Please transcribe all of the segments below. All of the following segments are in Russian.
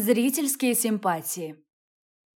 Зрительские симпатии.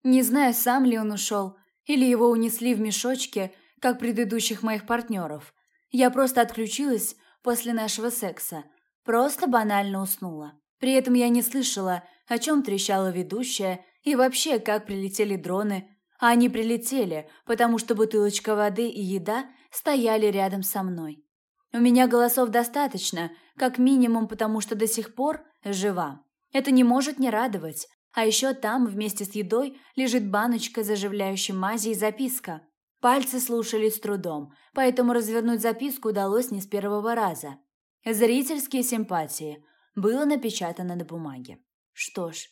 Не знаю, сам ли он ушел, или его унесли в мешочке, как предыдущих моих партнеров. Я просто отключилась после нашего секса, просто банально уснула. При этом я не слышала, о чем трещала ведущая и вообще, как прилетели дроны. А они прилетели, потому что бутылочка воды и еда стояли рядом со мной. У меня голосов достаточно, как минимум, потому что до сих пор жива. Это не может не радовать. А еще там, вместе с едой, лежит баночка заживляющей мази и записка. Пальцы слушались с трудом, поэтому развернуть записку удалось не с первого раза. Зрительские симпатии. Было напечатано на бумаге. Что ж,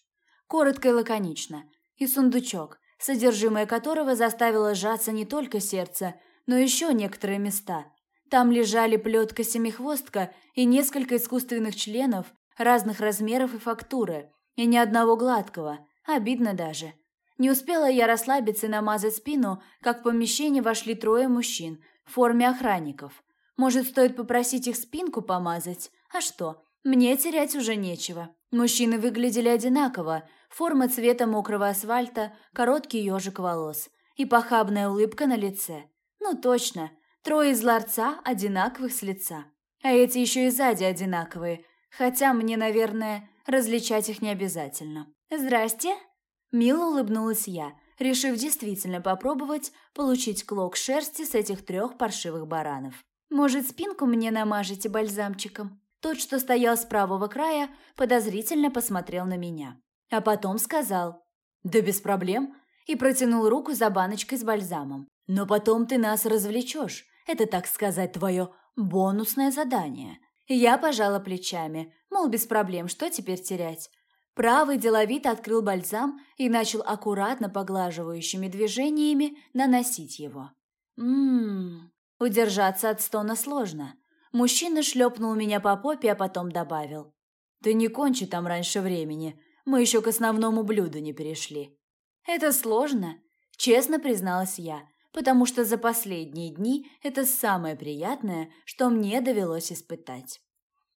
коротко и лаконично. И сундучок, содержимое которого заставило сжаться не только сердце, но еще некоторые места. Там лежали плетка-семихвостка и несколько искусственных членов разных размеров и фактуры, и ни одного гладкого, обидно даже. Не успела я расслабиться и намазать спину, как в помещение вошли трое мужчин в форме охранников. Может, стоит попросить их спинку помазать? А что, мне терять уже нечего. Мужчины выглядели одинаково, форма цвета мокрого асфальта, короткий ежик волос и похабная улыбка на лице. Ну точно, трое из ларца одинаковых с лица. А эти еще и сзади одинаковые, Хотя мне, наверное, различать их не обязательно. «Здрасте!» Мило улыбнулась я, решив действительно попробовать получить клок шерсти с этих трех паршивых баранов. «Может, спинку мне намажете бальзамчиком?» Тот, что стоял с правого края, подозрительно посмотрел на меня. А потом сказал «Да без проблем» и протянул руку за баночкой с бальзамом. «Но потом ты нас развлечешь. Это, так сказать, твое бонусное задание. Я пожала плечами, мол, без проблем, что теперь терять. Правый деловито открыл бальзам и начал аккуратно поглаживающими движениями наносить его. Ммм, удержаться от стона сложно. Мужчина шлепнул меня по попе, а потом добавил. «Ты не кончи там раньше времени, мы еще к основному блюду не перешли». «Это сложно», – честно призналась я, потому что за последние дни это самое приятное, что мне довелось испытать.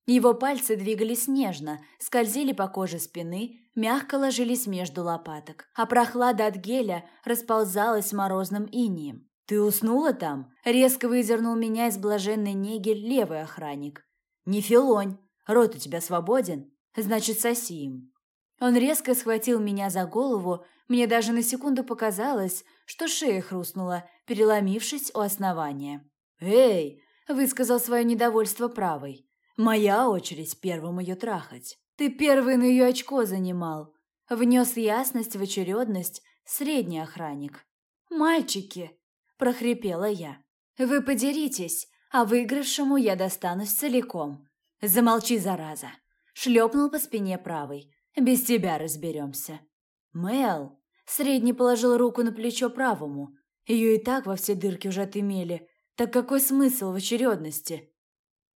Его пальцы двигались нежно, скользили по коже спины, мягко ложились между лопаток, а прохлада от геля расползалась морозным инием. «Ты уснула там?» – резко выдернул меня из блаженной неги левый охранник. «Не филонь, рот у тебя свободен, значит, соси им». Он резко схватил меня за голову, мне даже на секунду показалось, что шея хрустнула, переломившись у основания. «Эй!» – высказал свое недовольство правой. «Моя очередь первым ее трахать. Ты первый на ее очко занимал». Внес ясность в очередность средний охранник. «Мальчики!» – прохрипела я. «Вы подеритесь, а выигравшему я достанусь целиком». «Замолчи, зараза!» – шлепнул по спине правой. «Без тебя разберемся». «Мэл!» – средний положил руку на плечо правому. Ее и так во все дырки уже отымели. Так какой смысл в очередности?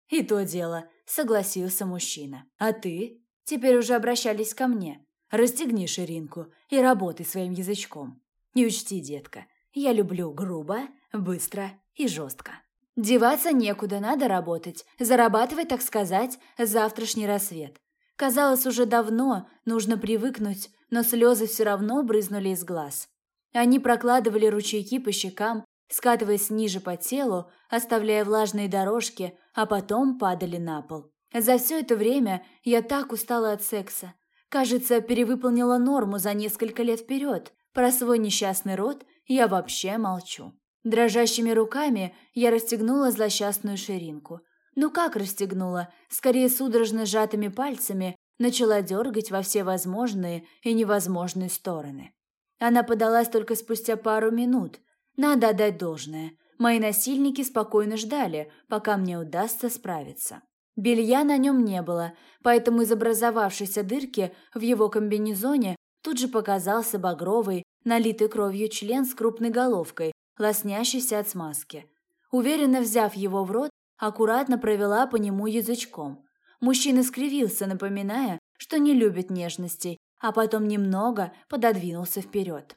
И то дело, согласился мужчина. А ты? Теперь уже обращались ко мне. Расстегни ширинку и работай своим язычком. Не учти, детка, я люблю грубо, быстро и жестко. Деваться некуда, надо работать, зарабатывать, так сказать, завтрашний рассвет. Казалось, уже давно нужно привыкнуть, но слезы все равно брызнули из глаз. Они прокладывали ручейки по щекам, скатываясь ниже по телу, оставляя влажные дорожки, а потом падали на пол. За все это время я так устала от секса. Кажется, перевыполнила норму за несколько лет вперед. Про свой несчастный род я вообще молчу. Дрожащими руками я расстегнула злосчастную ширинку. Ну как расстегнула? Скорее судорожно сжатыми пальцами начала дергать во все возможные и невозможные стороны. Она подалась только спустя пару минут. Надо отдать должное. Мои насильники спокойно ждали, пока мне удастся справиться. Белья на нем не было, поэтому из образовавшейся дырки в его комбинезоне тут же показался багровый, налитый кровью член с крупной головкой, лоснящийся от смазки. Уверенно взяв его в рот, аккуратно провела по нему язычком. Мужчина скривился, напоминая, что не любит нежностей, а потом немного пододвинулся вперед.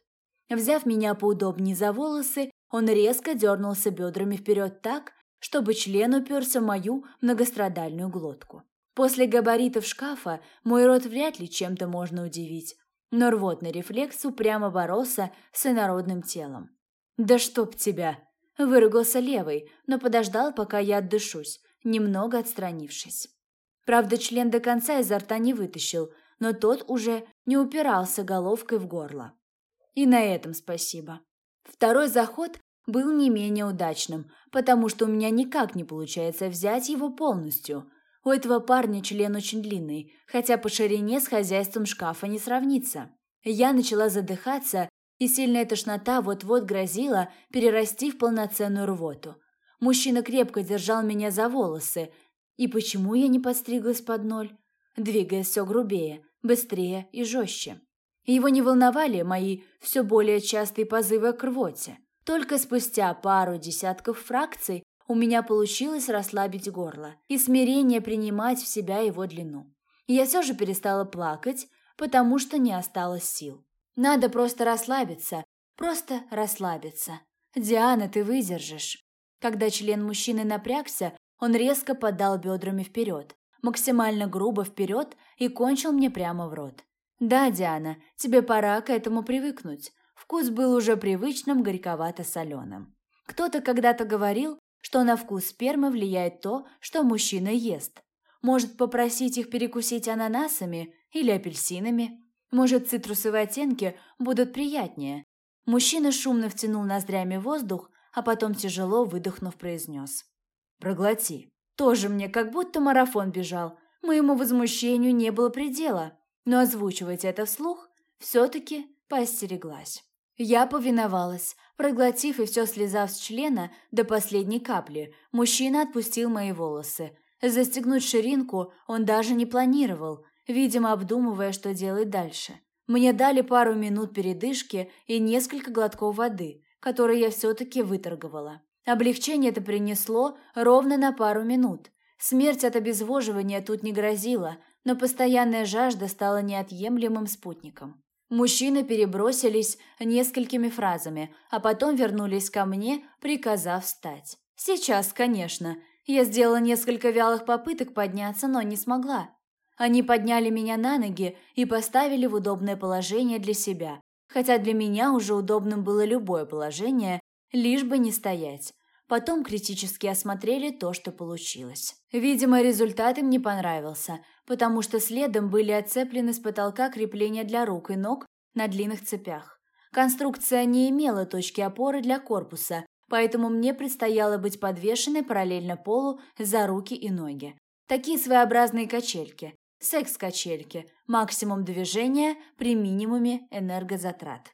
Взяв меня поудобнее за волосы, он резко дернулся бедрами вперед так, чтобы член уперся в мою многострадальную глотку. После габаритов шкафа мой рот вряд ли чем-то можно удивить, но рвотный рефлекс упрямо боролся с инородным телом. «Да чтоб тебя!» – выругался левый, но подождал, пока я отдышусь, немного отстранившись. Правда, член до конца изо рта не вытащил, но тот уже не упирался головкой в горло. И на этом спасибо. Второй заход был не менее удачным, потому что у меня никак не получается взять его полностью. У этого парня член очень длинный, хотя по ширине с хозяйством шкафа не сравнится. Я начала задыхаться, и сильная тошнота вот-вот грозила перерасти в полноценную рвоту. Мужчина крепко держал меня за волосы. И почему я не подстриглась под ноль? Двигаясь все грубее, быстрее и жестче. Его не волновали мои все более частые позывы к рвоте. Только спустя пару десятков фракций у меня получилось расслабить горло и смирение принимать в себя его длину. Я все же перестала плакать, потому что не осталось сил. Надо просто расслабиться, просто расслабиться. Диана, ты выдержишь. Когда член мужчины напрягся, он резко подал бедрами вперед, максимально грубо вперед и кончил мне прямо в рот. Да, Диана, тебе пора к этому привыкнуть. Вкус был уже привычным горьковато-соленым. Кто-то когда-то говорил, что на вкус спермы влияет то, что мужчина ест. Может попросить их перекусить ананасами или апельсинами. Может, цитрусовые оттенки будут приятнее. Мужчина шумно втянул ноздрями воздух, а потом тяжело выдохнув произнес. «Проглоти». Тоже мне как будто марафон бежал. Моему возмущению не было предела. Но озвучивать это вслух все-таки поостереглась. Я повиновалась. Проглотив и все слезав с члена до последней капли, мужчина отпустил мои волосы. Застегнуть ширинку он даже не планировал, видимо, обдумывая, что делать дальше. Мне дали пару минут передышки и несколько глотков воды, которые я все-таки выторговала. Облегчение это принесло ровно на пару минут. Смерть от обезвоживания тут не грозила, но постоянная жажда стала неотъемлемым спутником. Мужчины перебросились несколькими фразами, а потом вернулись ко мне, приказав встать. Сейчас, конечно. Я сделала несколько вялых попыток подняться, но не смогла. Они подняли меня на ноги и поставили в удобное положение для себя, хотя для меня уже удобным было любое положение, лишь бы не стоять. Потом критически осмотрели то, что получилось. Видимо, результат им не понравился, потому что следом были отцеплены с потолка крепления для рук и ног на длинных цепях. Конструкция не имела точки опоры для корпуса, поэтому мне предстояло быть подвешенной параллельно полу за руки и ноги. Такие своеобразные качельки. Секс-качельки. Максимум движения при минимуме энергозатрат.